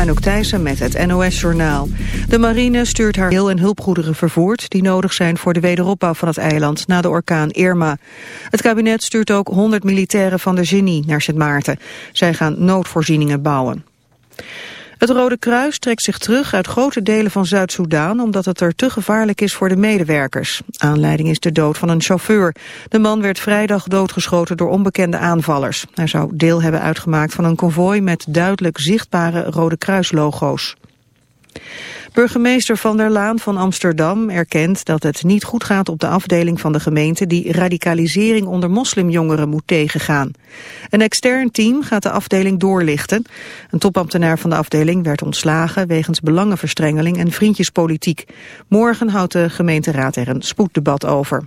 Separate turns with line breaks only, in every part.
Anouk Thijssen met het NOS-journaal. De marine stuurt haar heel en hulpgoederen vervoerd... die nodig zijn voor de wederopbouw van het eiland na de orkaan Irma. Het kabinet stuurt ook 100 militairen van de genie naar Sint Maarten. Zij gaan noodvoorzieningen bouwen. Het Rode Kruis trekt zich terug uit grote delen van Zuid-Soedan... omdat het er te gevaarlijk is voor de medewerkers. Aanleiding is de dood van een chauffeur. De man werd vrijdag doodgeschoten door onbekende aanvallers. Hij zou deel hebben uitgemaakt van een konvooi... met duidelijk zichtbare Rode Kruis-logo's. Burgemeester Van der Laan van Amsterdam erkent dat het niet goed gaat op de afdeling van de gemeente die radicalisering onder moslimjongeren moet tegengaan. Een extern team gaat de afdeling doorlichten. Een topambtenaar van de afdeling werd ontslagen wegens belangenverstrengeling en vriendjespolitiek. Morgen houdt de gemeenteraad er een spoeddebat over.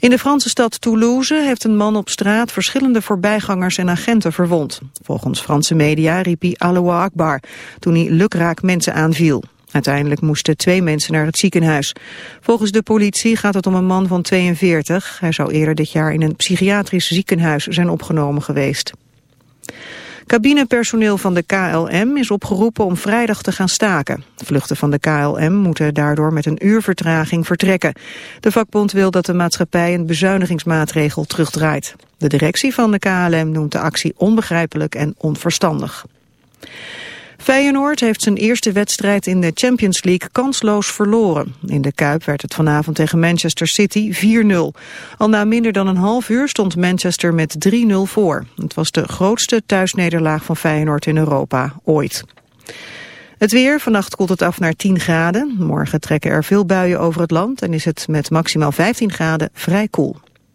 In de Franse stad Toulouse heeft een man op straat verschillende voorbijgangers en agenten verwond. Volgens Franse media riep hij Allahu Akbar toen hij lukraak mensen aanviel. Uiteindelijk moesten twee mensen naar het ziekenhuis. Volgens de politie gaat het om een man van 42. Hij zou eerder dit jaar in een psychiatrisch ziekenhuis zijn opgenomen geweest. Cabinepersoneel van de KLM is opgeroepen om vrijdag te gaan staken. Vluchten van de KLM moeten daardoor met een uur vertraging vertrekken. De vakbond wil dat de maatschappij een bezuinigingsmaatregel terugdraait. De directie van de KLM noemt de actie onbegrijpelijk en onverstandig. Feyenoord heeft zijn eerste wedstrijd in de Champions League kansloos verloren. In de Kuip werd het vanavond tegen Manchester City 4-0. Al na minder dan een half uur stond Manchester met 3-0 voor. Het was de grootste thuisnederlaag van Feyenoord in Europa ooit. Het weer, vannacht koelt het af naar 10 graden. Morgen trekken er veel buien over het land en is het met maximaal 15 graden vrij koel.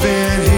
been here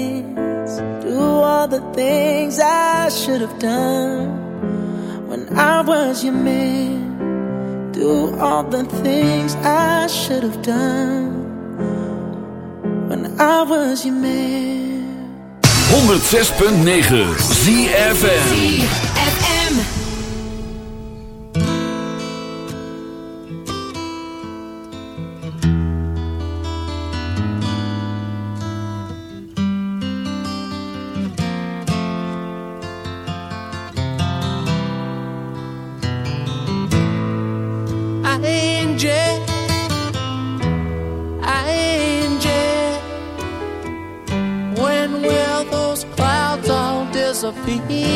Do all the things I should have done when I was your man. Do all the things I should have done when I was your man.
106.9 ZFN
try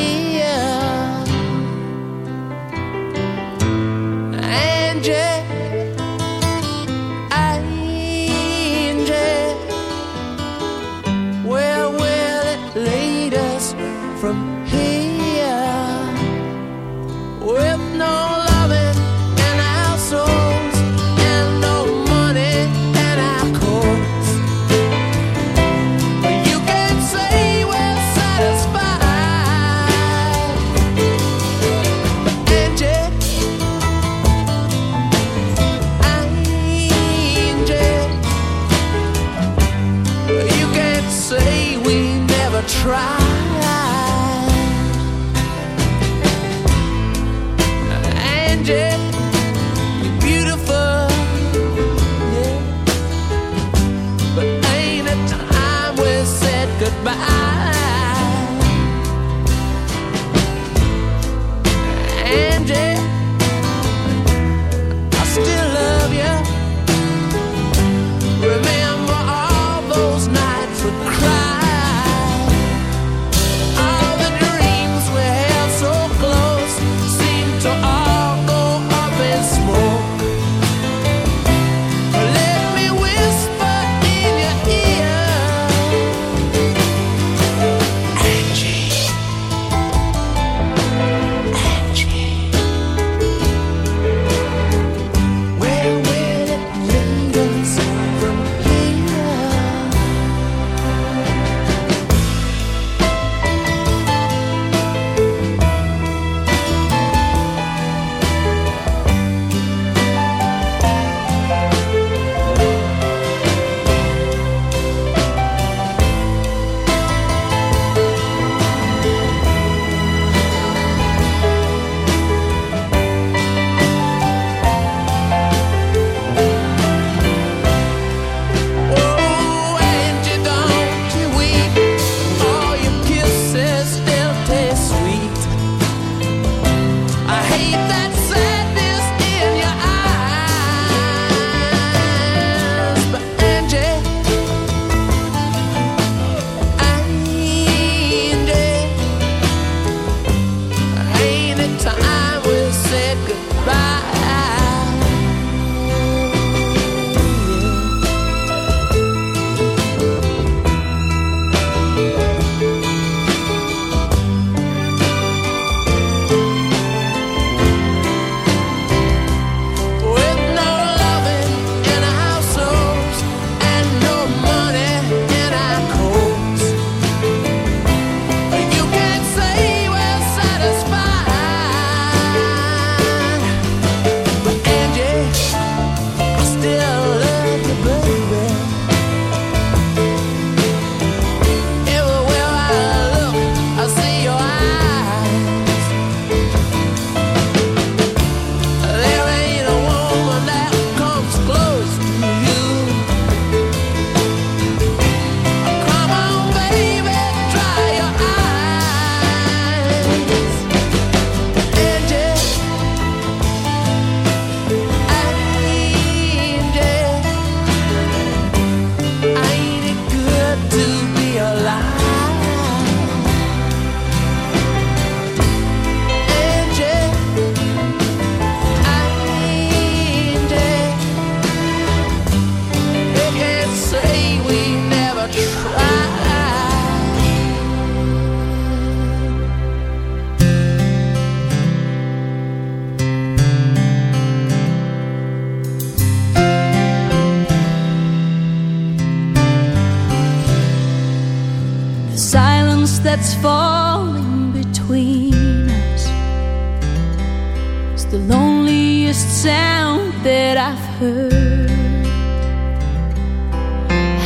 I've heard.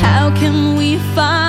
How can we find?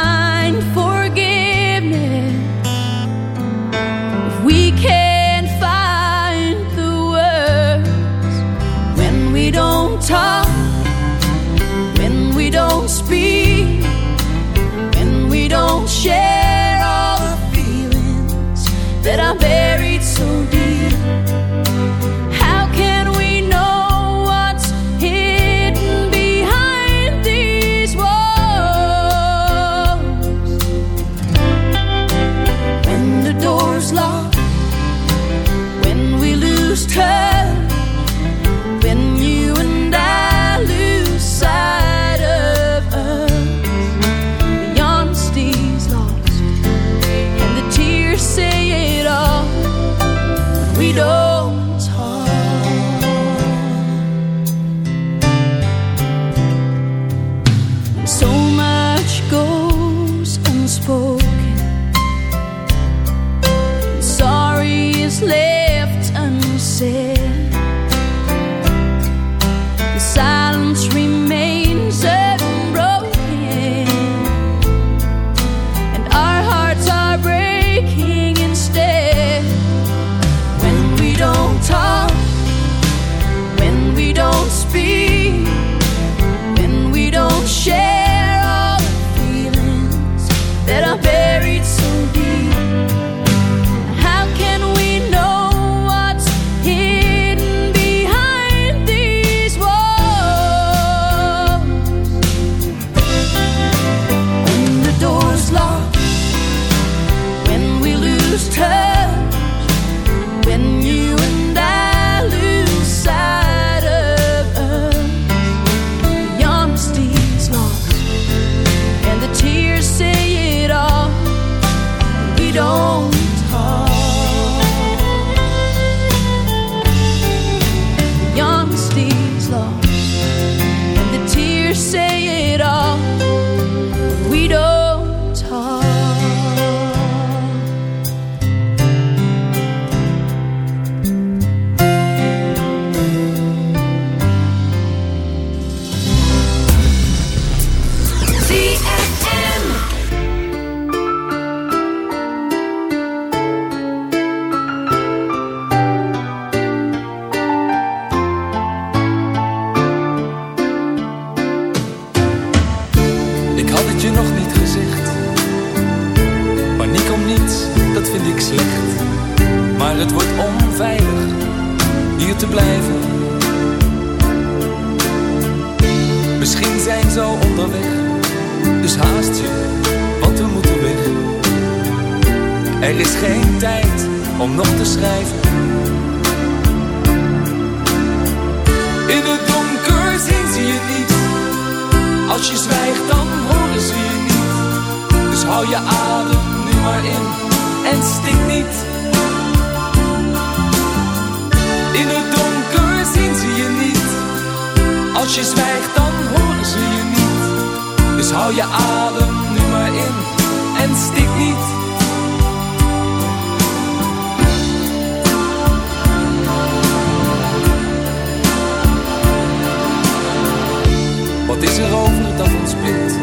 erover dat ons bindt.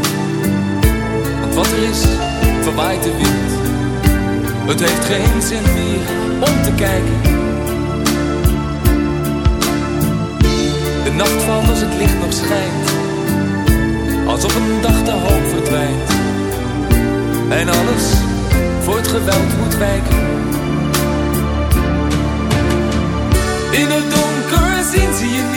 Want wat er is, verwaait de wind. Het heeft geen zin meer om te kijken. De nacht valt als het licht nog schijnt. Als op een dag de hoop verdwijnt. En alles voor het geweld moet wijken. In het donker zien ze je.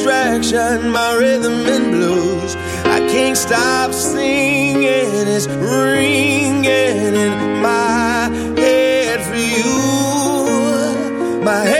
distraction, my rhythm and blues. I can't stop singing. It's ringing in my head for you. My head's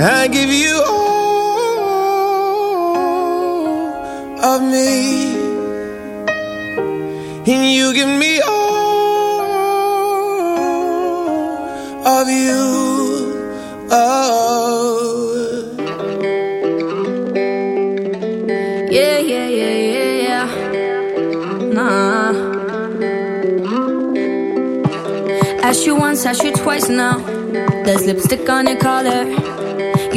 I give you all of me, and you give me all of you. Oh,
yeah, yeah, yeah, yeah, yeah. Nah. Asked you once, asked you twice now. There's lipstick on your collar.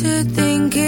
to think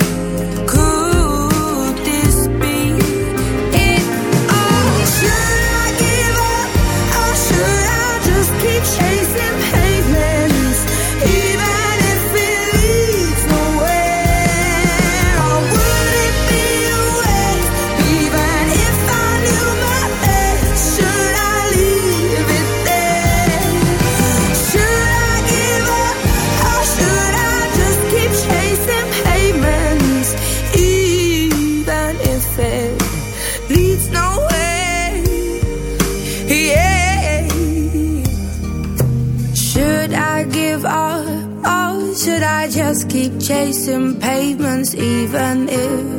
Even if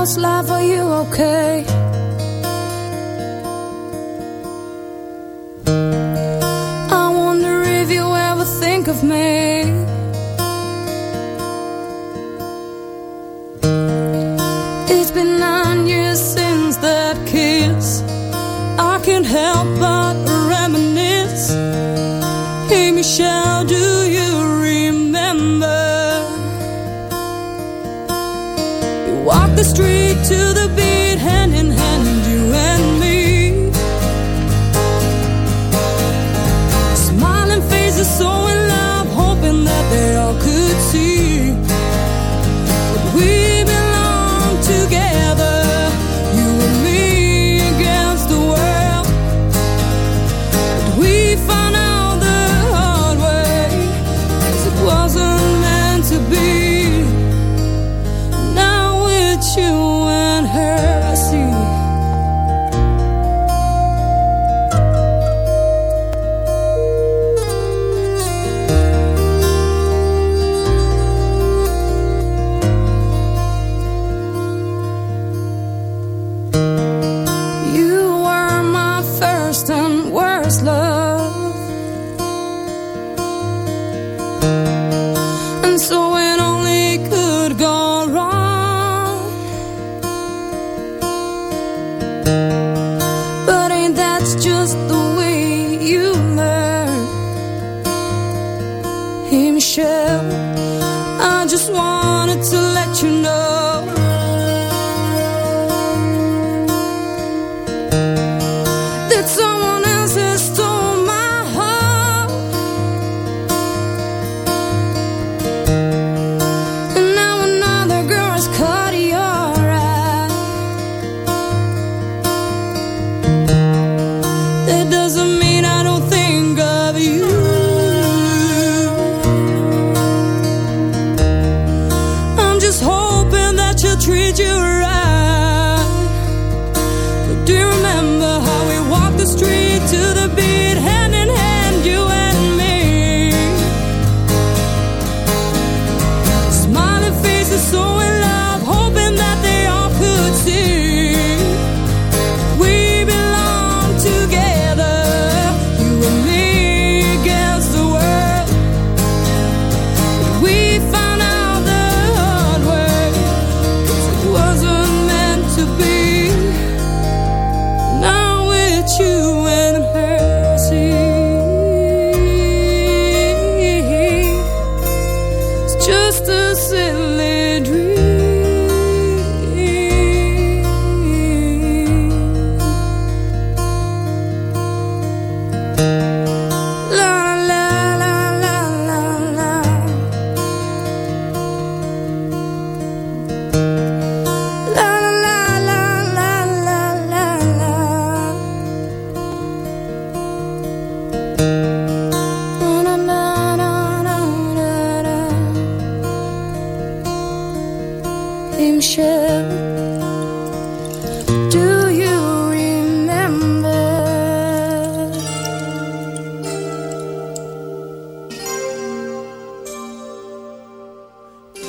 How's life? Are you okay? That someone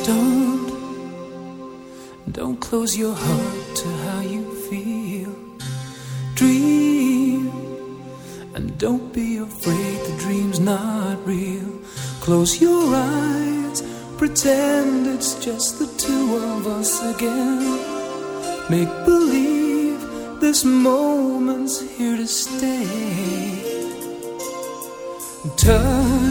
Don't,
don't close your heart to how you feel. Dream, and don't be afraid the dream's not real. Close your eyes, pretend it's just the two of us again. Make believe this moment's here to stay. Touch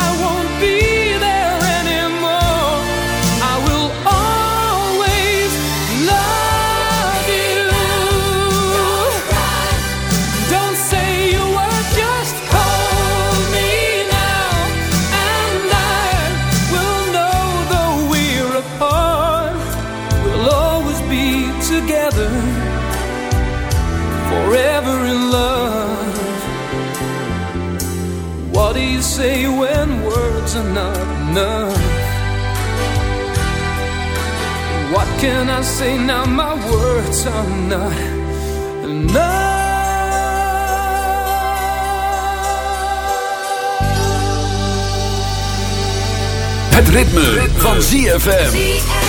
can I say now? My words are not enough.
Het ritme, van ZFM.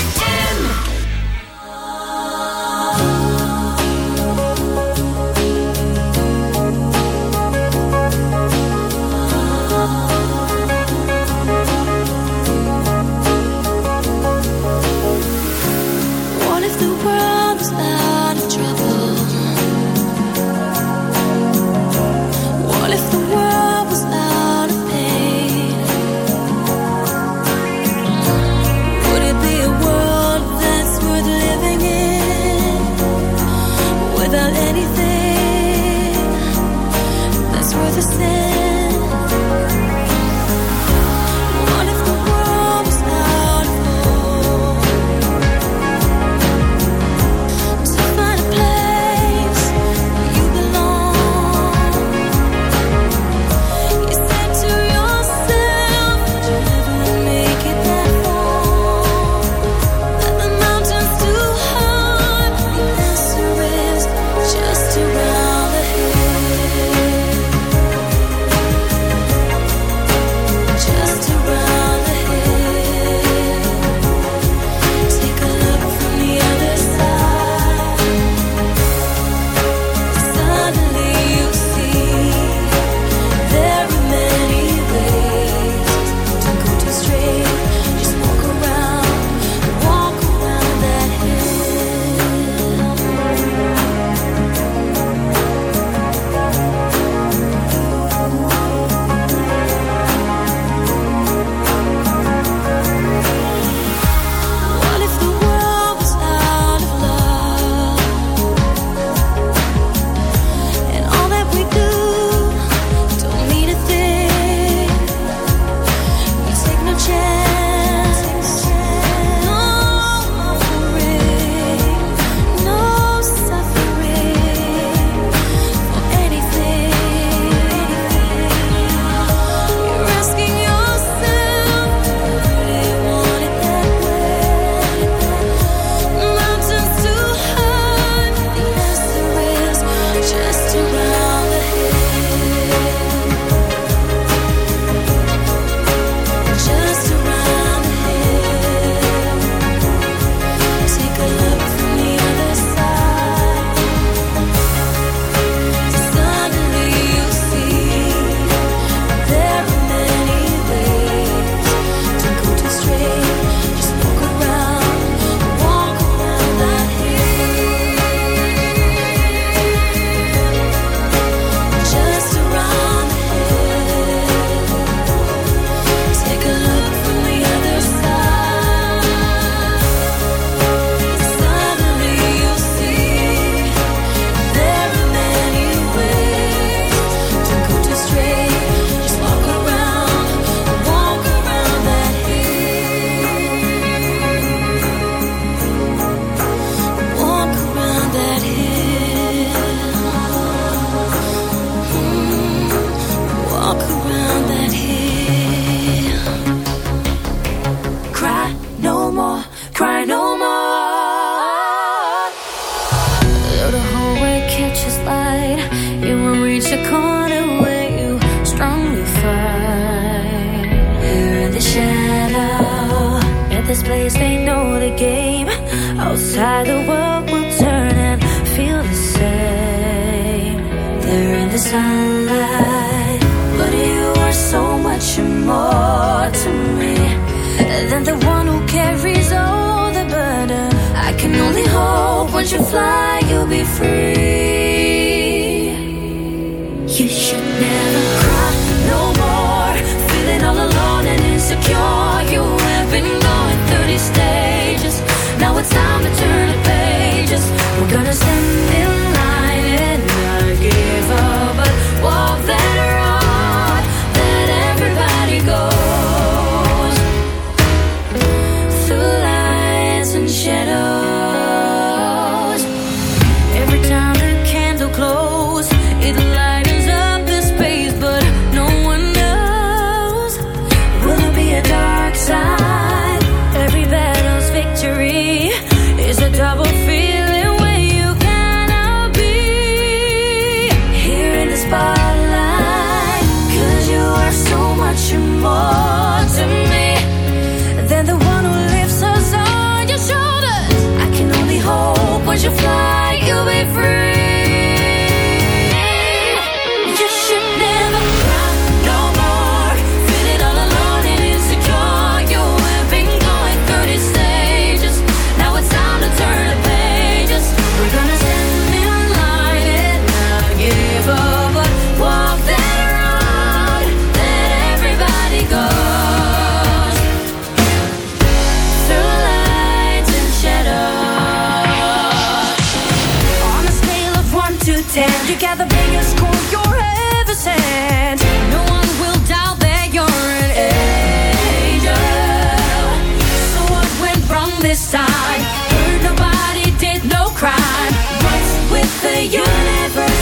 universe.